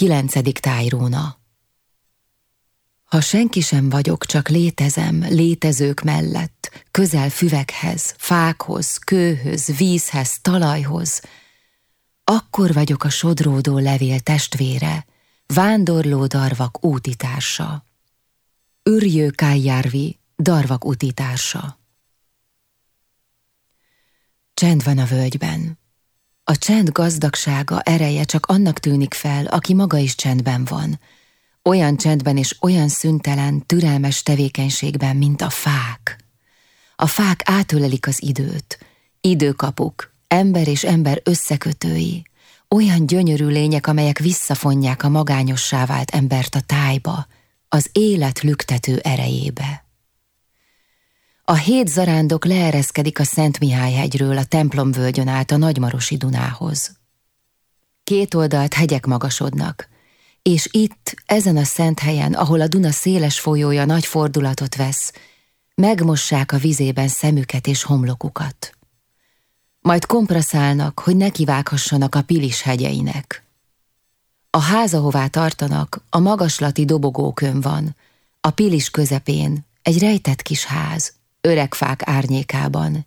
Kilencedik tájróna Ha senki sem vagyok, csak létezem, létezők mellett, közel füvekhez, fákhoz, kőhöz, vízhez, talajhoz, akkor vagyok a sodródó levél testvére, vándorló darvak útitársa. Ürjő Kájjárvi, darvak útitársa. Csend van a völgyben. A csend gazdagsága, ereje csak annak tűnik fel, aki maga is csendben van. Olyan csendben és olyan szüntelen, türelmes tevékenységben, mint a fák. A fák átölelik az időt. Időkapuk, ember és ember összekötői. Olyan gyönyörű lények, amelyek visszafonják a magányossá vált embert a tájba, az élet lüktető erejébe. A hét zarándok leereszkedik a Szent Mihály hegyről a templomvölgyön át a Nagymarosi Dunához. Két oldalt hegyek magasodnak, és itt, ezen a szent helyen, ahol a Duna széles folyója nagy fordulatot vesz, megmossák a vizében szemüket és homlokukat. Majd kompraszálnak, hogy nekivághassanak a Pilis hegyeinek. A ház, ahová tartanak, a magaslati dobogókön van, a Pilis közepén, egy rejtett kis ház – öreg fák árnyékában.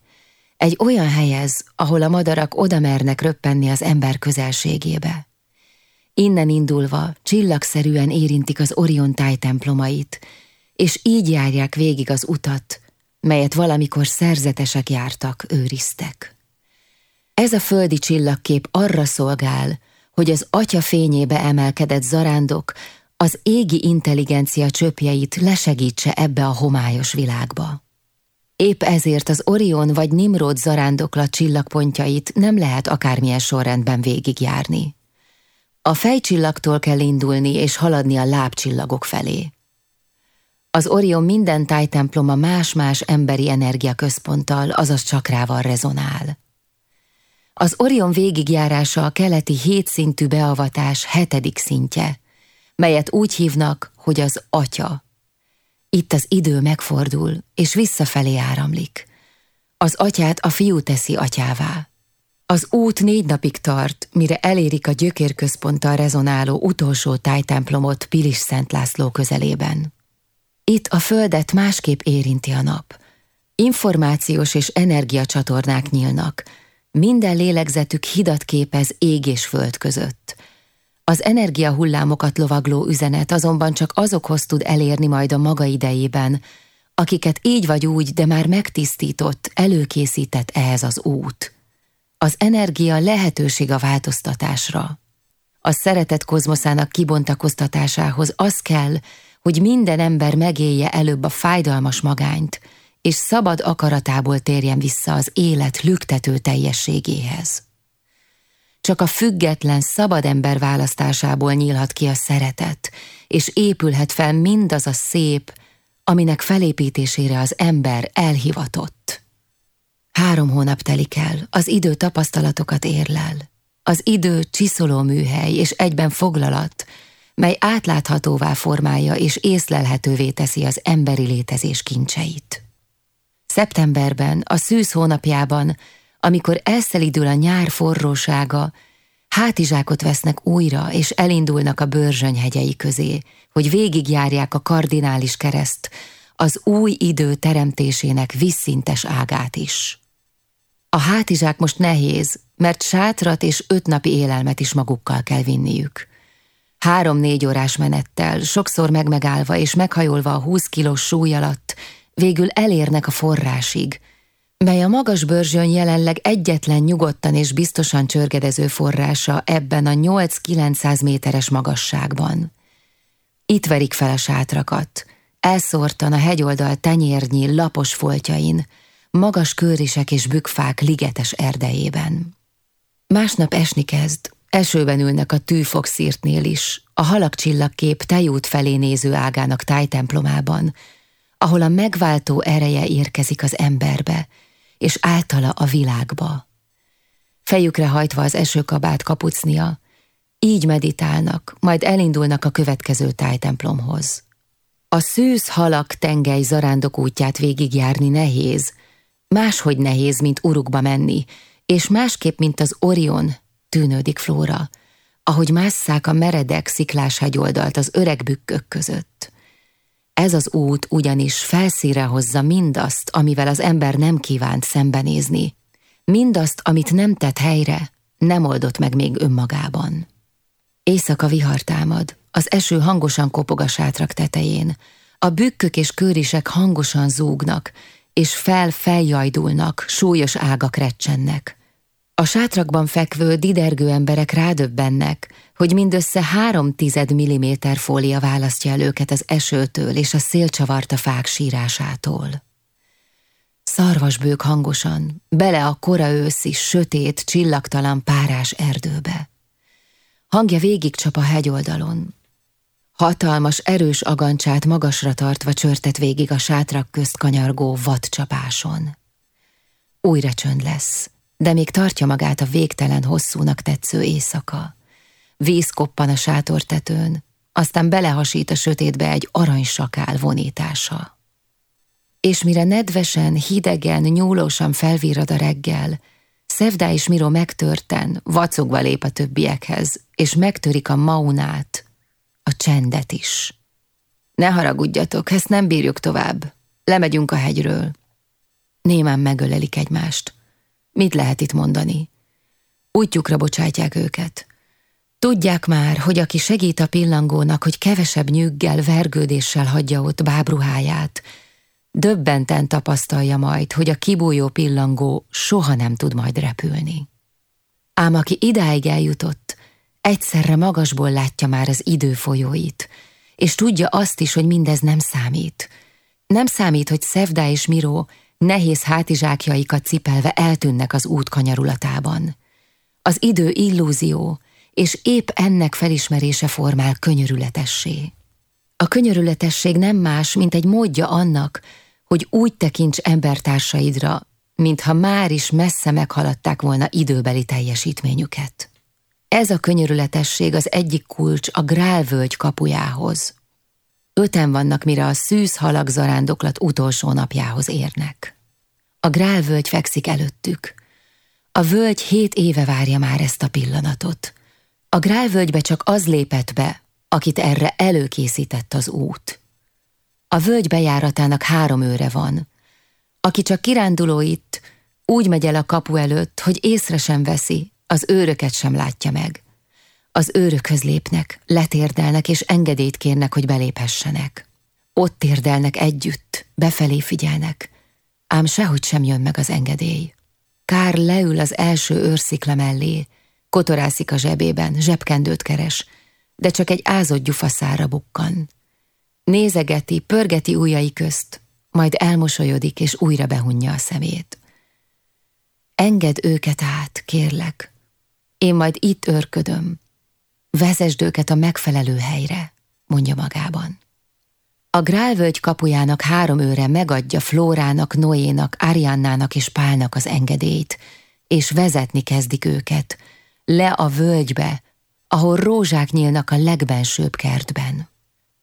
Egy olyan helyez, ahol a madarak oda mernek röppenni az ember közelségébe. Innen indulva csillagszerűen érintik az Orion tájtemplomait, és így járják végig az utat, melyet valamikor szerzetesek jártak, őriztek. Ez a földi csillagkép arra szolgál, hogy az atya fényébe emelkedett zarándok az égi intelligencia csöpjeit lesegítse ebbe a homályos világba. Épp ezért az Orion vagy Nimrod zarándoklat csillagpontjait nem lehet akármilyen sorrendben végigjárni. A fejcsillagtól kell indulni és haladni a lábcsillagok felé. Az Orion minden tájtemploma más-más emberi energiaközponttal, azaz csakrával rezonál. Az Orion végigjárása a keleti hétszintű beavatás hetedik szintje, melyet úgy hívnak, hogy az Atya. Itt az idő megfordul, és visszafelé áramlik. Az atyát a fiú teszi atyává. Az út négy napig tart, mire elérik a gyökérközponttal rezonáló utolsó tájtemplomot Pilis Szent László közelében. Itt a földet másképp érinti a nap. Információs és energiacsatornák nyílnak, minden lélegzetük hidat képez ég és föld között – az energiahullámokat lovagló üzenet azonban csak azokhoz tud elérni majd a maga idejében, akiket így vagy úgy, de már megtisztított, előkészített ehhez az út. Az energia lehetőség a változtatásra. A szeretet kozmoszának kibontakoztatásához az kell, hogy minden ember megélje előbb a fájdalmas magányt, és szabad akaratából térjen vissza az élet lüktető teljességéhez. Csak a független, szabad ember választásából nyílhat ki a szeretet, és épülhet fel mindaz a szép, aminek felépítésére az ember elhivatott. Három hónap telik el, az idő tapasztalatokat érlel. Az idő csiszoló műhely és egyben foglalat, mely átláthatóvá formálja és észlelhetővé teszi az emberi létezés kincseit. Szeptemberben, a szűz hónapjában amikor elszelidül a nyár forrósága, hátizsákot vesznek újra, és elindulnak a bőrzsöny hegyei közé, hogy végigjárják a kardinális kereszt, az új idő teremtésének visszintes ágát is. A hátizsák most nehéz, mert sátrat és öt napi élelmet is magukkal kell vinniük. Három-négy órás menettel, sokszor megmegállva és meghajolva a húsz kilós súly alatt, végül elérnek a forrásig, mely a magas bőrzsön jelenleg egyetlen nyugodtan és biztosan csörgedező forrása ebben a 8-900 méteres magasságban. Itt verik fel a sátrakat, elszórtan a hegyoldal tenyérnyi, lapos foltjain, magas körisek és bükfák ligetes erdejében. Másnap esni kezd, esőben ülnek a tűfokszírtnél is, a halakcsillagkép tejút felé néző ágának tájtemplomában, ahol a megváltó ereje érkezik az emberbe, és általa a világba. Fejükre hajtva az esőkabát kapucnia, így meditálnak, majd elindulnak a következő tájtemplomhoz. A szűz halak tengely zarándok útját végigjárni nehéz, máshogy nehéz, mint urukba menni, és másképp, mint az Orion, tűnődik Flóra, ahogy másszák a meredek sziklás hegyoldalt az öreg bükkök között. Ez az út ugyanis felszíre hozza mindazt, amivel az ember nem kívánt szembenézni, mindazt, amit nem tett helyre, nem oldott meg még önmagában. Éjszaka vihar támad, az eső hangosan kopog a sátrak tetején, a bükkök és körisek hangosan zúgnak, és fel-feljajdulnak, súlyos ágak recsennek. A sátrakban fekvő, didergő emberek rádöbbennek, hogy mindössze három tized milliméter fólia választja el őket az esőtől és a szélcsavarta fák sírásától. Szarvasbők hangosan, bele a kora őszi, sötét, csillagtalan párás erdőbe. Hangja végig csap a hegyoldalon. Hatalmas, erős agancsát magasra tartva csörtet végig a sátrak közt kanyargó vadcsapáson. Újra csönd lesz, de még tartja magát a végtelen hosszúnak tetsző éjszaka. Víz koppan a sátortetőn, aztán belehasít a sötétbe egy aranysakál vonítása. És mire nedvesen, hidegen, nyúlósan felvirrad a reggel, Szevdá és Miro megtörten, vacogva lép a többiekhez, és megtörik a maunát, a csendet is. Ne haragudjatok, ezt nem bírjuk tovább. Lemegyünk a hegyről. Némán megölelik egymást. Mit lehet itt mondani? Útjukra bocsátják őket. Tudják már, hogy aki segít a pillangónak, hogy kevesebb nyüggel, vergődéssel hagyja ott bábruháját, döbbenten tapasztalja majd, hogy a kibújó pillangó soha nem tud majd repülni. Ám aki idáig eljutott, egyszerre magasból látja már az idő folyóit, és tudja azt is, hogy mindez nem számít. Nem számít, hogy Szevda és Miró nehéz hátizsákjaikat cipelve eltűnnek az út kanyarulatában. Az idő illúzió, és épp ennek felismerése formál könyörületessé. A könyörületesség nem más, mint egy módja annak, hogy úgy tekints embertársaidra, mintha már is messze meghaladták volna időbeli teljesítményüket. Ez a könyörületesség az egyik kulcs a Grálvölgy kapujához. Öten vannak, mire a szűz halag zarándoklat utolsó napjához érnek. A Grálvölgy fekszik előttük. A völgy hét éve várja már ezt a pillanatot. A Grálvölgybe csak az lépett be, akit erre előkészített az út. A völgy bejáratának három őre van. Aki csak kiránduló itt, úgy megy el a kapu előtt, hogy észre sem veszi, az őröket sem látja meg. Az őrökhöz lépnek, letérdelnek és engedélyt kérnek, hogy beléphessenek. Ott térdelnek együtt, befelé figyelnek, ám sehogy sem jön meg az engedély. Kár leül az első őrszikla mellé, kotorászik a zsebében, zsebkendőt keres, de csak egy ázott gyufaszára bukkan. Nézegeti, pörgeti ujjai közt, majd elmosolyodik és újra behunja a szemét. Engedd őket át, kérlek. Én majd itt örködöm. Vezesd őket a megfelelő helyre, mondja magában. A Grálvölgy kapujának három őre megadja Flórának, Noénak, Ariannának és Pálnak az engedélyt, és vezetni kezdik őket, le a völgybe, ahol rózsák nyílnak a legbensőbb kertben.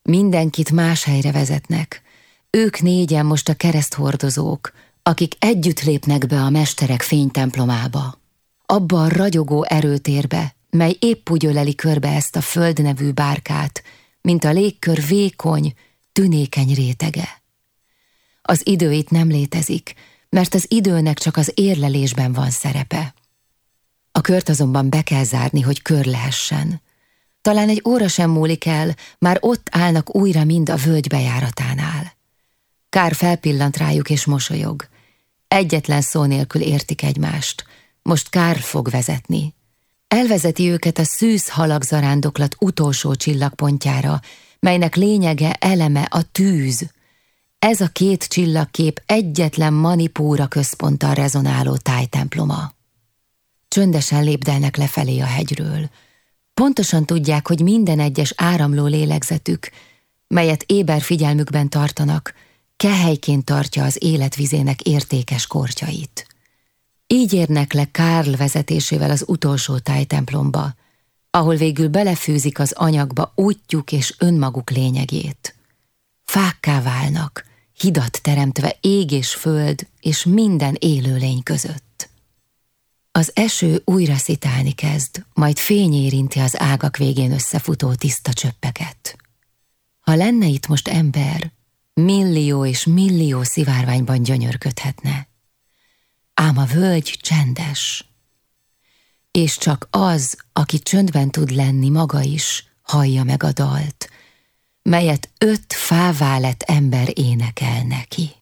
Mindenkit más helyre vezetnek. Ők négyen most a kereszthordozók, akik együtt lépnek be a mesterek fénytemplomába. Abba a ragyogó erőtérbe, mely épp úgy öleli körbe ezt a földnevű bárkát, mint a légkör vékony, tünékeny rétege. Az idő itt nem létezik, mert az időnek csak az érlelésben van szerepe. A kört azonban be kell zárni, hogy kör lehessen. Talán egy óra sem múlik el, már ott állnak újra mind a völgy bejáratánál. Kár felpillant rájuk és mosolyog. Egyetlen szó nélkül értik egymást. Most Kár fog vezetni. Elvezeti őket a szűz halagzarándoklat utolsó csillagpontjára, melynek lényege eleme a tűz. Ez a két csillagkép egyetlen manipúra központtal rezonáló tájtemploma. Csöndesen lépdelnek lefelé a hegyről. Pontosan tudják, hogy minden egyes áramló lélegzetük, melyet éber figyelmükben tartanak, kehelyként tartja az életvizének értékes kortyait. Így érnek le Kárl vezetésével az utolsó tájtemplomba, ahol végül belefűzik az anyagba útjuk és önmaguk lényegét. Fákká válnak, hidat teremtve ég és föld és minden élőlény között. Az eső újra szitálni kezd, majd fény érinti az ágak végén összefutó tiszta csöppeket. Ha lenne itt most ember, millió és millió szivárványban gyönyörködhetne. Ám a völgy csendes, és csak az, aki csöndben tud lenni maga is, hallja meg a dalt, melyet öt fává lett ember énekel neki.